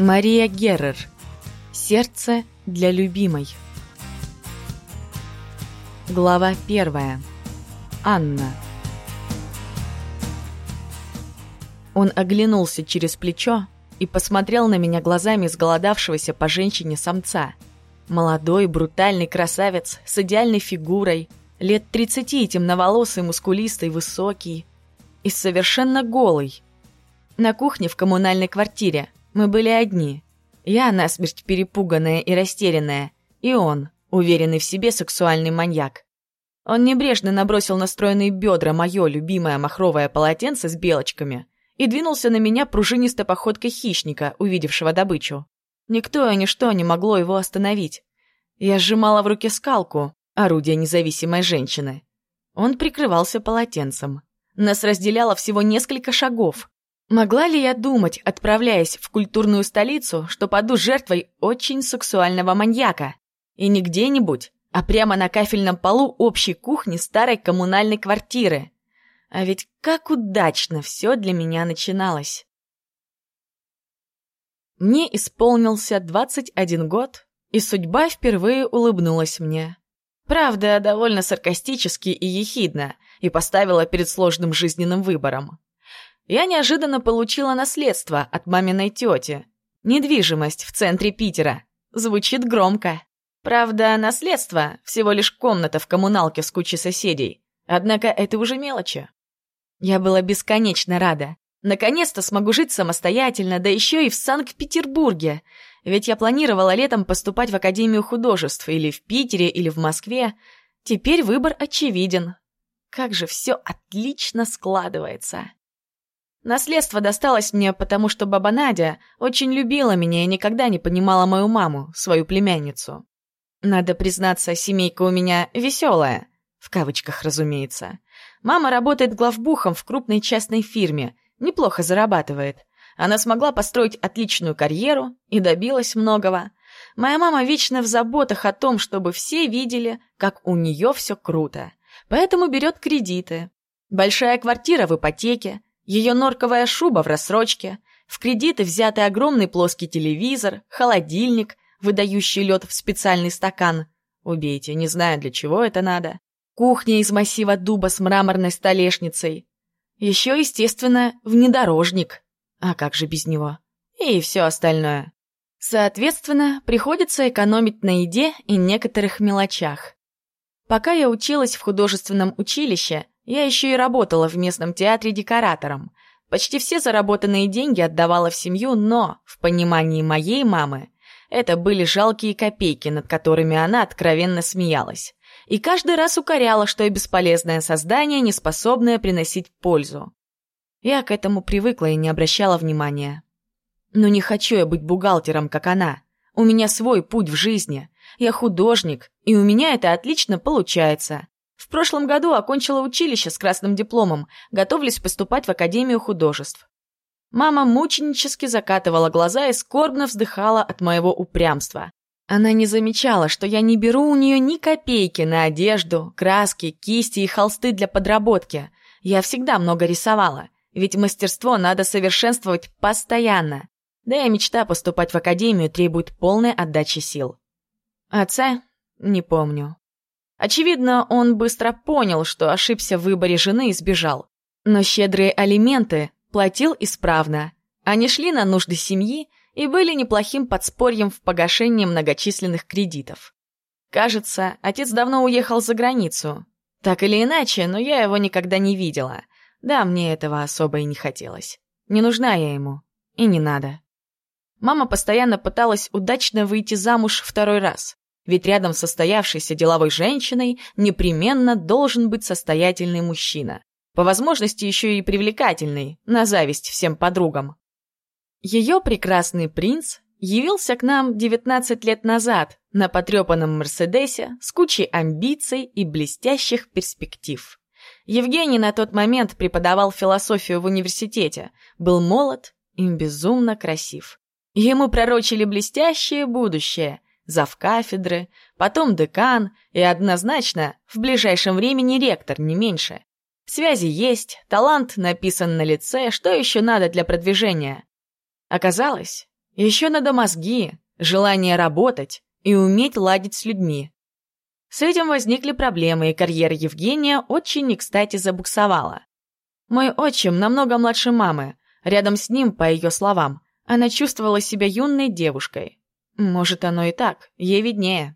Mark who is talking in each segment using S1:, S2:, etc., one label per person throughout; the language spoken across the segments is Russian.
S1: Мария Геррер. Сердце для любимой. Глава первая. Анна. Он оглянулся через плечо и посмотрел на меня глазами сголодавшегося по женщине самца. Молодой, брутальный красавец с идеальной фигурой, лет тридцати, темноволосый, мускулистый, высокий и совершенно голый. На кухне в коммунальной квартире – мы были одни. Я насмерть перепуганная и растерянная, и он, уверенный в себе сексуальный маньяк. Он небрежно набросил на стройные бедра мое любимое махровое полотенце с белочками и двинулся на меня пружинистой походкой хищника, увидевшего добычу. Никто и ничто не могло его остановить. Я сжимала в руке скалку, орудие независимой женщины. Он прикрывался полотенцем. Нас разделяло всего несколько шагов, Могла ли я думать, отправляясь в культурную столицу, что паду жертвой очень сексуального маньяка? И не где-нибудь, а прямо на кафельном полу общей кухни старой коммунальной квартиры. А ведь как удачно все для меня начиналось. Мне исполнился 21 год, и судьба впервые улыбнулась мне. Правда, довольно саркастически и ехидно, и поставила перед сложным жизненным выбором я неожиданно получила наследство от маминой тети. Недвижимость в центре Питера. Звучит громко. Правда, наследство — всего лишь комната в коммуналке с кучей соседей. Однако это уже мелочи. Я была бесконечно рада. Наконец-то смогу жить самостоятельно, да еще и в Санкт-Петербурге. Ведь я планировала летом поступать в Академию художеств или в Питере, или в Москве. Теперь выбор очевиден. Как же все отлично складывается. Наследство досталось мне, потому что баба Надя очень любила меня и никогда не понимала мою маму, свою племянницу. Надо признаться, семейка у меня веселая. В кавычках, разумеется. Мама работает главбухом в крупной частной фирме, неплохо зарабатывает. Она смогла построить отличную карьеру и добилась многого. Моя мама вечно в заботах о том, чтобы все видели, как у нее все круто. Поэтому берет кредиты. Большая квартира в ипотеке, ее норковая шуба в рассрочке, в кредиты взятый огромный плоский телевизор, холодильник, выдающий лед в специальный стакан. Убейте, не знаю, для чего это надо. Кухня из массива дуба с мраморной столешницей. Еще, естественно, внедорожник. А как же без него? И все остальное. Соответственно, приходится экономить на еде и некоторых мелочах. Пока я училась в художественном училище, я еще и работала в местном театре декоратором. Почти все заработанные деньги отдавала в семью, но, в понимании моей мамы, это были жалкие копейки, над которыми она откровенно смеялась. И каждый раз укоряла, что я бесполезное создание, не способное приносить пользу. Я к этому привыкла и не обращала внимания. Но не хочу я быть бухгалтером, как она. У меня свой путь в жизни. Я художник, и у меня это отлично получается. В прошлом году окончила училище с красным дипломом, готовлюсь поступать в Академию художеств. Мама мученически закатывала глаза и скорбно вздыхала от моего упрямства. Она не замечала, что я не беру у нее ни копейки на одежду, краски, кисти и холсты для подработки. Я всегда много рисовала, ведь мастерство надо совершенствовать постоянно. Да и мечта поступать в академию требует полной отдачи сил. Отца не помню. Очевидно, он быстро понял, что ошибся в выборе жены и сбежал. Но щедрые алименты платил исправно. Они шли на нужды семьи и были неплохим подспорьем в погашении многочисленных кредитов. Кажется, отец давно уехал за границу. Так или иначе, но я его никогда не видела. Да, мне этого особо и не хотелось. Не нужна я ему. И не надо. Мама постоянно пыталась удачно выйти замуж второй раз. Ведь рядом с состоявшейся деловой женщиной непременно должен быть состоятельный мужчина. По возможности еще и привлекательный, на зависть всем подругам. Ее прекрасный принц явился к нам 19 лет назад на потрепанном Мерседесе с кучей амбиций и блестящих перспектив. Евгений на тот момент преподавал философию в университете, был молод и безумно красив. Ему пророчили блестящее будущее – завкафедры, потом декан и однозначно в ближайшем времени ректор, не меньше. Связи есть, талант написан на лице, что еще надо для продвижения? Оказалось, Еще надо мозги, желание работать и уметь ладить с людьми. С этим возникли проблемы, и карьера Евгения очень не кстати забуксовала. Мой отчим намного младше мамы. Рядом с ним, по ее словам, она чувствовала себя юной девушкой. Может, оно и так, ей виднее.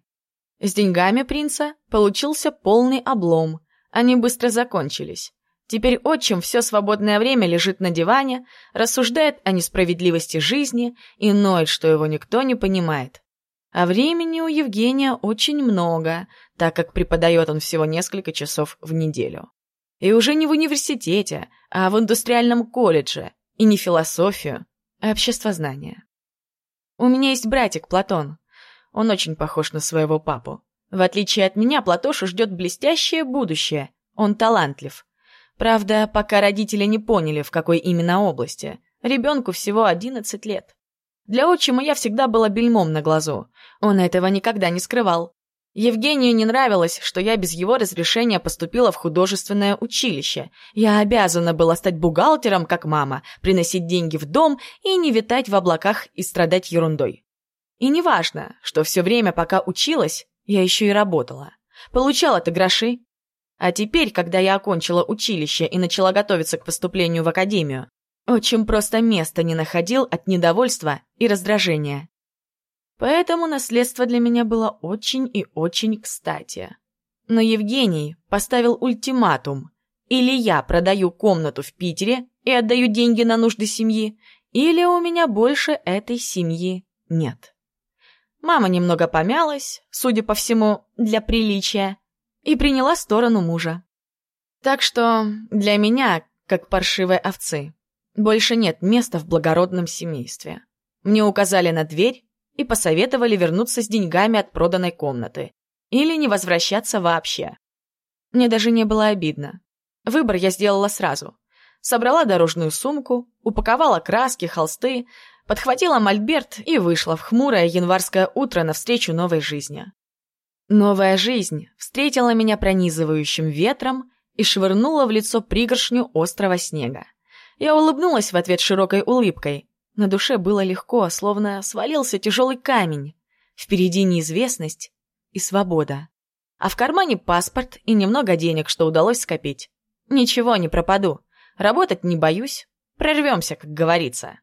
S1: С деньгами принца получился полный облом. Они быстро закончились. Теперь отчим все свободное время лежит на диване, рассуждает о несправедливости жизни и ноет, что его никто не понимает. А времени у Евгения очень много, так как преподает он всего несколько часов в неделю. И уже не в университете, а в индустриальном колледже, и не философию, а обществознание. У меня есть братик Платон. Он очень похож на своего папу. В отличие от меня, Платошу ждет блестящее будущее. Он талантлив. Правда, пока родители не поняли, в какой именно области. Ребенку всего 11 лет. Для отчима я всегда была бельмом на глазу. Он этого никогда не скрывал. Евгению не нравилось, что я без его разрешения поступила в художественное училище. Я обязана была стать бухгалтером, как мама, приносить деньги в дом и не витать в облаках и страдать ерундой. И неважно, что все время, пока училась, я еще и работала. Получала-то гроши. А теперь, когда я окончила училище и начала готовиться к поступлению в академию, очень просто места не находил от недовольства и раздражения. Поэтому наследство для меня было очень и очень кстати. Но Евгений поставил ультиматум. Или я продаю комнату в Питере и отдаю деньги на нужды семьи, или у меня больше этой семьи нет. Мама немного помялась, судя по всему, для приличия, и приняла сторону мужа. Так что для меня, как паршивой овцы, больше нет места в благородном семействе. Мне указали на дверь и посоветовали вернуться с деньгами от проданной комнаты или не возвращаться вообще. Мне даже не было обидно. Выбор я сделала сразу. Собрала дорожную сумку, упаковала краски, холсты, подхватила мольберт и вышла в хмурое январское утро навстречу новой жизни. Новая жизнь встретила меня пронизывающим ветром и швырнула в лицо пригоршню острого снега. Я улыбнулась в ответ широкой улыбкой. На душе было легко, словно свалился тяжелый камень. Впереди неизвестность и свобода. А в кармане паспорт и немного денег, что удалось скопить. Ничего, не пропаду. Работать не боюсь. Прорвемся, как говорится.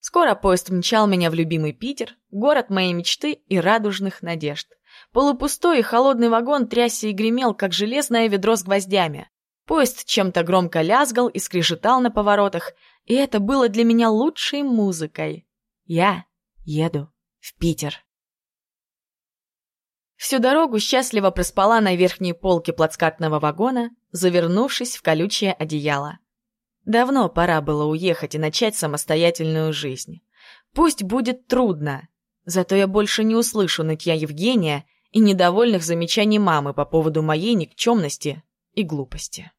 S1: Скоро поезд мчал меня в любимый Питер, город моей мечты и радужных надежд. Полупустой и холодный вагон трясся и гремел, как железное ведро с гвоздями. Поезд чем-то громко лязгал и скрежетал на поворотах, и это было для меня лучшей музыкой. Я еду в Питер. Всю дорогу счастливо проспала на верхней полке плацкартного вагона, завернувшись в колючее одеяло. Давно пора было уехать и начать самостоятельную жизнь. Пусть будет трудно, зато я больше не услышу нытья Евгения и недовольных замечаний мамы по поводу моей никчемности и глупости.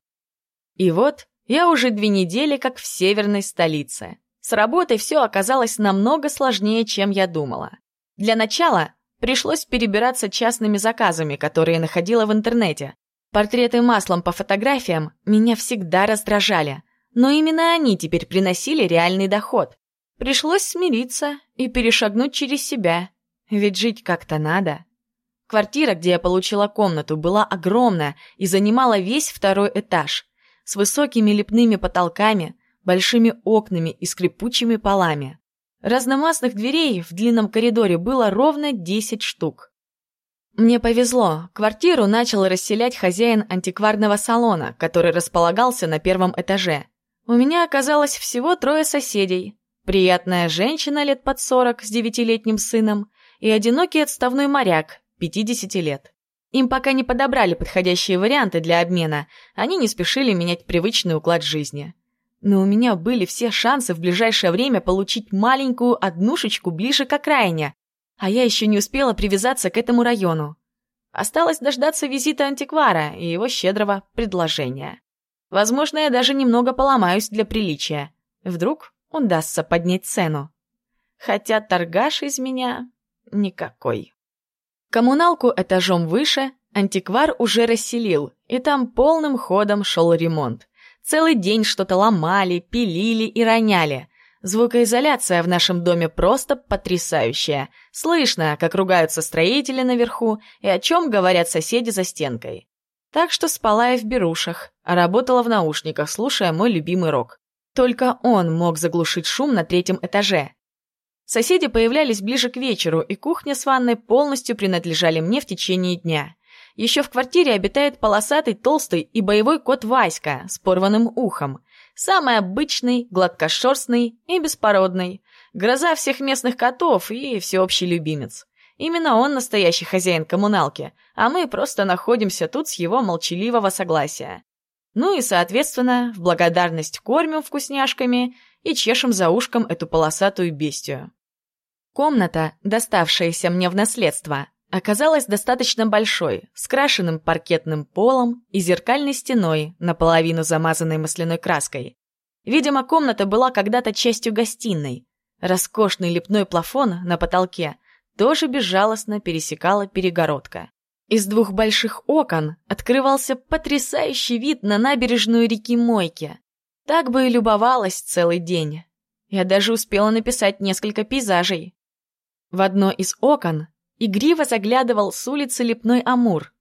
S1: И вот я уже две недели как в северной столице. С работой все оказалось намного сложнее, чем я думала. Для начала пришлось перебираться частными заказами, которые находила в интернете. Портреты маслом по фотографиям меня всегда раздражали, но именно они теперь приносили реальный доход. Пришлось смириться и перешагнуть через себя, ведь жить как-то надо. Квартира, где я получила комнату, была огромная и занимала весь второй этаж с высокими лепными потолками, большими окнами и скрипучими полами. Разномастных дверей в длинном коридоре было ровно 10 штук. Мне повезло, квартиру начал расселять хозяин антикварного салона, который располагался на первом этаже. У меня оказалось всего трое соседей. Приятная женщина лет под 40 с девятилетним сыном и одинокий отставной моряк, 50 лет. Им пока не подобрали подходящие варианты для обмена, они не спешили менять привычный уклад жизни. Но у меня были все шансы в ближайшее время получить маленькую однушечку ближе к окраине, а я еще не успела привязаться к этому району. Осталось дождаться визита антиквара и его щедрого предложения. Возможно, я даже немного поломаюсь для приличия. Вдруг удастся поднять цену. Хотя торгаш из меня никакой. Коммуналку этажом выше антиквар уже расселил, и там полным ходом шел ремонт. Целый день что-то ломали, пилили и роняли. Звукоизоляция в нашем доме просто потрясающая. Слышно, как ругаются строители наверху и о чем говорят соседи за стенкой. Так что спала я в берушах, а работала в наушниках, слушая мой любимый рок. Только он мог заглушить шум на третьем этаже. Соседи появлялись ближе к вечеру, и кухня с ванной полностью принадлежали мне в течение дня. Еще в квартире обитает полосатый, толстый и боевой кот Васька с порванным ухом. Самый обычный, гладкошерстный и беспородный. Гроза всех местных котов и всеобщий любимец. Именно он настоящий хозяин коммуналки, а мы просто находимся тут с его молчаливого согласия. Ну и, соответственно, в благодарность кормим вкусняшками и чешем за ушком эту полосатую бестию. Комната, доставшаяся мне в наследство, оказалась достаточно большой, с крашенным паркетным полом и зеркальной стеной, наполовину замазанной масляной краской. Видимо, комната была когда-то частью гостиной. Роскошный лепной плафон на потолке тоже безжалостно пересекала перегородка. Из двух больших окон открывался потрясающий вид на набережную реки Мойки. Так бы и любовалась целый день. Я даже успела написать несколько пейзажей. В одно из окон игриво заглядывал с улицы лепной Амур.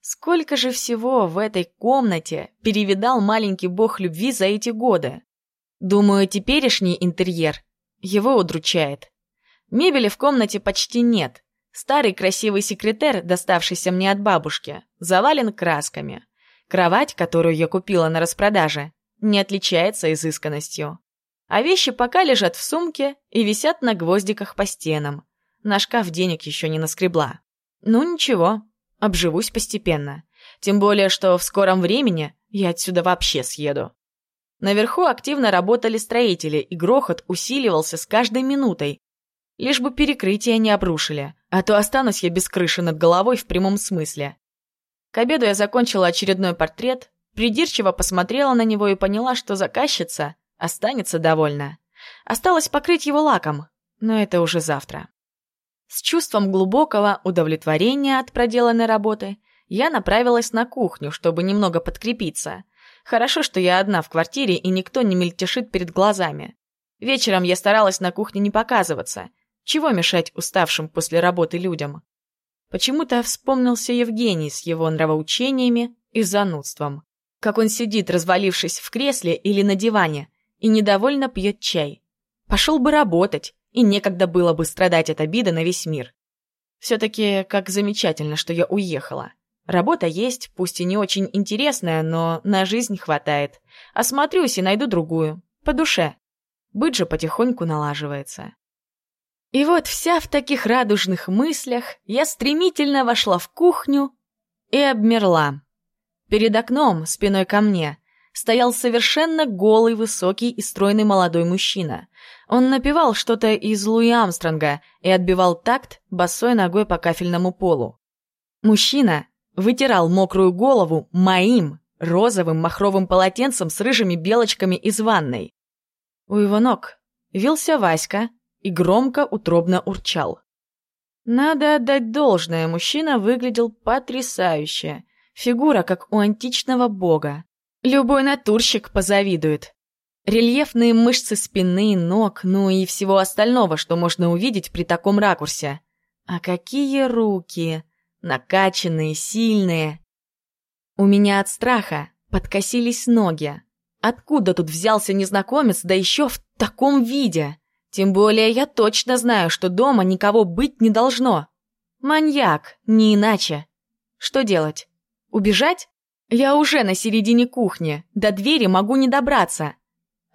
S1: Сколько же всего в этой комнате перевидал маленький бог любви за эти годы. Думаю, теперешний интерьер его удручает. Мебели в комнате почти нет. Старый красивый секретер, доставшийся мне от бабушки, завален красками. Кровать, которую я купила на распродаже, не отличается изысканностью. А вещи пока лежат в сумке и висят на гвоздиках по стенам. На шкаф денег еще не наскребла. Ну ничего, обживусь постепенно. Тем более, что в скором времени я отсюда вообще съеду. Наверху активно работали строители, и грохот усиливался с каждой минутой. Лишь бы перекрытие не обрушили, а то останусь я без крыши над головой в прямом смысле. К обеду я закончила очередной портрет, придирчиво посмотрела на него и поняла, что заказчица останется довольна. Осталось покрыть его лаком, но это уже завтра. С чувством глубокого удовлетворения от проделанной работы я направилась на кухню, чтобы немного подкрепиться. Хорошо, что я одна в квартире и никто не мельтешит перед глазами. Вечером я старалась на кухне не показываться. Чего мешать уставшим после работы людям? Почему-то вспомнился Евгений с его нравоучениями и занудством. Как он сидит, развалившись в кресле или на диване, и недовольно пьет чай. Пошел бы работать, и некогда было бы страдать от обиды на весь мир. Все-таки как замечательно, что я уехала. Работа есть, пусть и не очень интересная, но на жизнь хватает. Осмотрюсь и найду другую, по душе. Быть же потихоньку налаживается. И вот вся в таких радужных мыслях я стремительно вошла в кухню и обмерла. Перед окном, спиной ко мне, стоял совершенно голый, высокий и стройный молодой мужчина. Он напевал что-то из Луи Амстронга и отбивал такт босой ногой по кафельному полу. Мужчина вытирал мокрую голову моим розовым махровым полотенцем с рыжими белочками из ванной. У его ног вился Васька и громко утробно урчал. Надо отдать должное, мужчина выглядел потрясающе. Фигура, как у античного бога. Любой натурщик позавидует. Рельефные мышцы спины, ног, ну и всего остального, что можно увидеть при таком ракурсе. А какие руки! Накачанные, сильные. У меня от страха подкосились ноги. Откуда тут взялся незнакомец, да еще в таком виде? Тем более я точно знаю, что дома никого быть не должно. Маньяк, не иначе. Что делать? Убежать? Я уже на середине кухни, до двери могу не добраться.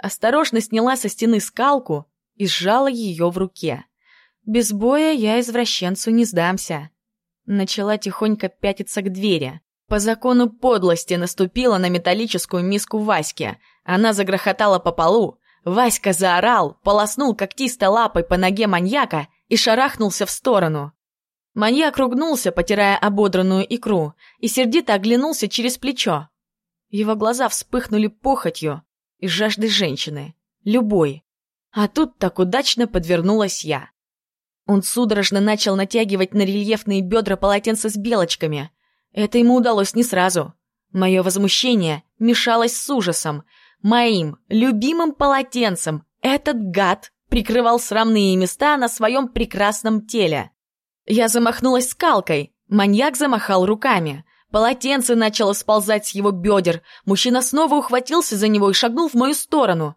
S1: Осторожно сняла со стены скалку и сжала ее в руке. Без боя я извращенцу не сдамся. Начала тихонько пятиться к двери. По закону подлости наступила на металлическую миску Васьки. Она загрохотала по полу. Васька заорал, полоснул когтистой лапой по ноге маньяка и шарахнулся в сторону. Маньяк ругнулся, потирая ободранную икру, и сердито оглянулся через плечо. Его глаза вспыхнули похотью, и жажды женщины. Любой. А тут так удачно подвернулась я. Он судорожно начал натягивать на рельефные бедра полотенца с белочками. Это ему удалось не сразу. Мое возмущение мешалось с ужасом. Моим любимым полотенцем Этот гад прикрывал срамные места на своем прекрасном теле. Я замахнулась скалкой, маньяк замахал руками. Полотенце начало сползать с его бедер. Мужчина снова ухватился за него и шагнул в мою сторону.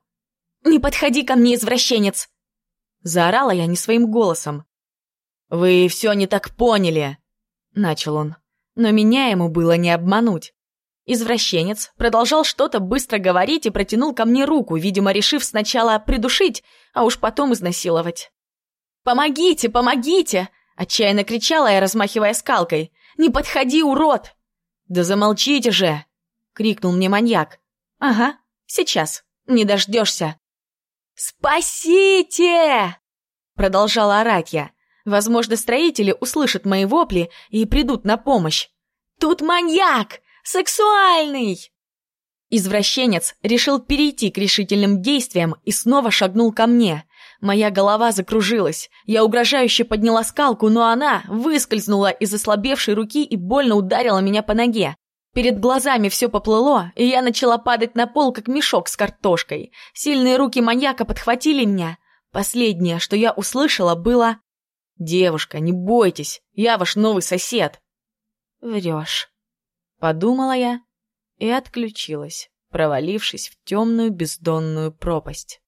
S1: «Не подходи ко мне, извращенец!» Заорала я не своим голосом. «Вы все не так поняли!» Начал он. Но меня ему было не обмануть. Извращенец продолжал что-то быстро говорить и протянул ко мне руку, видимо, решив сначала придушить, а уж потом изнасиловать. «Помогите, помогите!» — отчаянно кричала я, размахивая скалкой. «Не подходи, урод!» «Да замолчите же!» — крикнул мне маньяк. «Ага, сейчас, не дождешься!» «Спасите!» — продолжала орать я. Возможно, строители услышат мои вопли и придут на помощь. «Тут маньяк! Сексуальный!» Извращенец решил перейти к решительным действиям и снова шагнул ко мне. Моя голова закружилась. Я угрожающе подняла скалку, но она выскользнула из ослабевшей руки и больно ударила меня по ноге. Перед глазами все поплыло, и я начала падать на пол, как мешок с картошкой. Сильные руки маньяка подхватили меня. Последнее, что я услышала, было... «Девушка, не бойтесь, я ваш новый сосед». «Врешь», — подумала я и отключилась, провалившись в темную бездонную пропасть.